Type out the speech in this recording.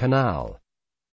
canal.